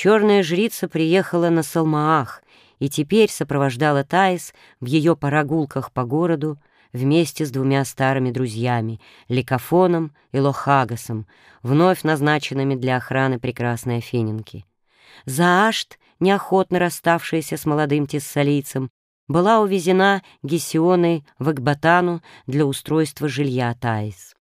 Черная жрица приехала на Салмаах и теперь сопровождала Таис в ее прогулках по городу вместе с двумя старыми друзьями — Ликофоном и Лохагасом, вновь назначенными для охраны прекрасной Афиненки. Заашт, неохотно расставшаяся с молодым тессалийцем, была увезена Гесионой в Экбатану для устройства жилья Таис.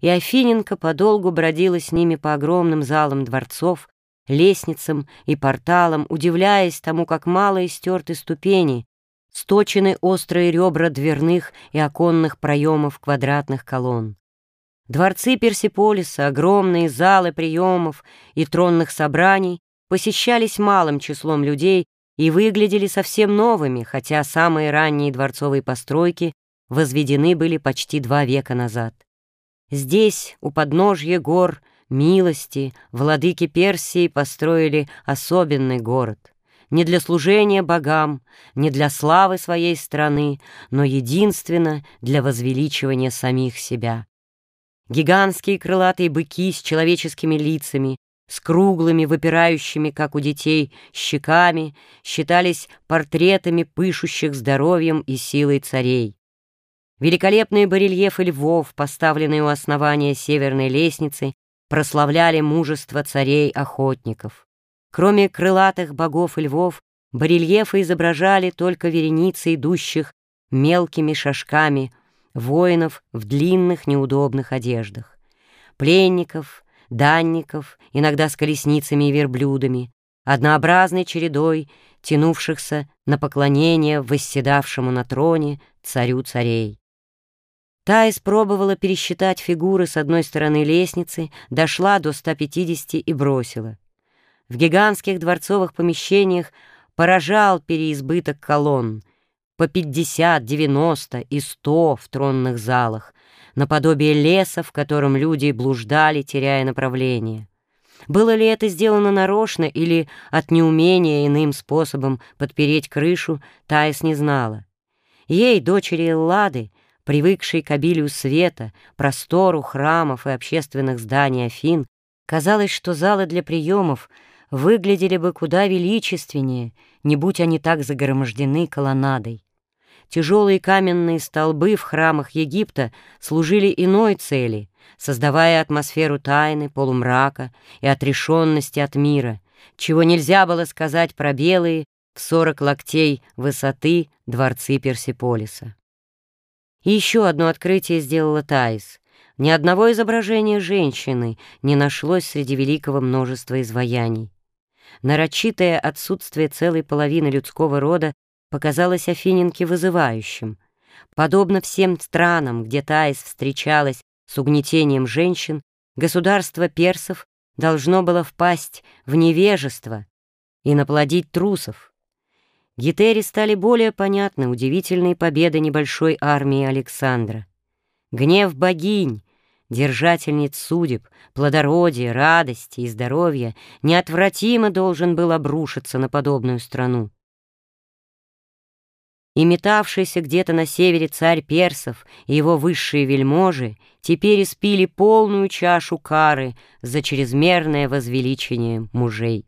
И Афиненко подолгу бродила с ними по огромным залам дворцов, лестницам и порталам, удивляясь тому, как мало истерты ступени, сточены острые ребра дверных и оконных проемов квадратных колонн. Дворцы Персиполиса, огромные залы приемов и тронных собраний посещались малым числом людей и выглядели совсем новыми, хотя самые ранние дворцовые постройки возведены были почти два века назад. Здесь, у подножья гор, милости, владыки Персии построили особенный город. Не для служения богам, не для славы своей страны, но единственно для возвеличивания самих себя. Гигантские крылатые быки с человеческими лицами, с круглыми, выпирающими, как у детей, щеками, считались портретами пышущих здоровьем и силой царей. Великолепные барельефы львов, поставленные у основания северной лестницы, прославляли мужество царей-охотников. Кроме крылатых богов и львов, барельефы изображали только вереницы идущих мелкими шажками воинов в длинных неудобных одеждах, пленников, данников, иногда с колесницами и верблюдами, однообразной чередой тянувшихся на поклонение восседавшему на троне царю царей. Та испробовала пересчитать фигуры с одной стороны лестницы, дошла до 150 и бросила. В гигантских дворцовых помещениях поражал переизбыток колонн, по 50, 90 и 100 в тронных залах, наподобие леса, в котором люди блуждали, теряя направление. Было ли это сделано нарочно или от неумения иным способом подпереть крышу, Таис не знала. Ей, дочери Эллады, привыкшей к обилию света, простору храмов и общественных зданий Афин, казалось, что залы для приемов выглядели бы куда величественнее, не будь они так загромождены колоннадой. Тяжелые каменные столбы в храмах Египта служили иной цели, создавая атмосферу тайны, полумрака и отрешенности от мира, чего нельзя было сказать про белые в сорок локтей высоты дворцы Персиполиса. Еще одно открытие сделала Таис. Ни одного изображения женщины не нашлось среди великого множества изваяний. Нарочитое отсутствие целой половины людского рода показалось Афиненке вызывающим. Подобно всем странам, где Таис встречалась с угнетением женщин, государство персов должно было впасть в невежество и наплодить трусов. Гетере стали более понятны удивительные победы небольшой армии Александра. Гнев богинь, держательниц судеб, плодородия, радости и здоровья неотвратимо должен был обрушиться на подобную страну. И метавшийся где-то на севере царь персов и его высшие вельможи теперь испили полную чашу кары за чрезмерное возвеличение мужей.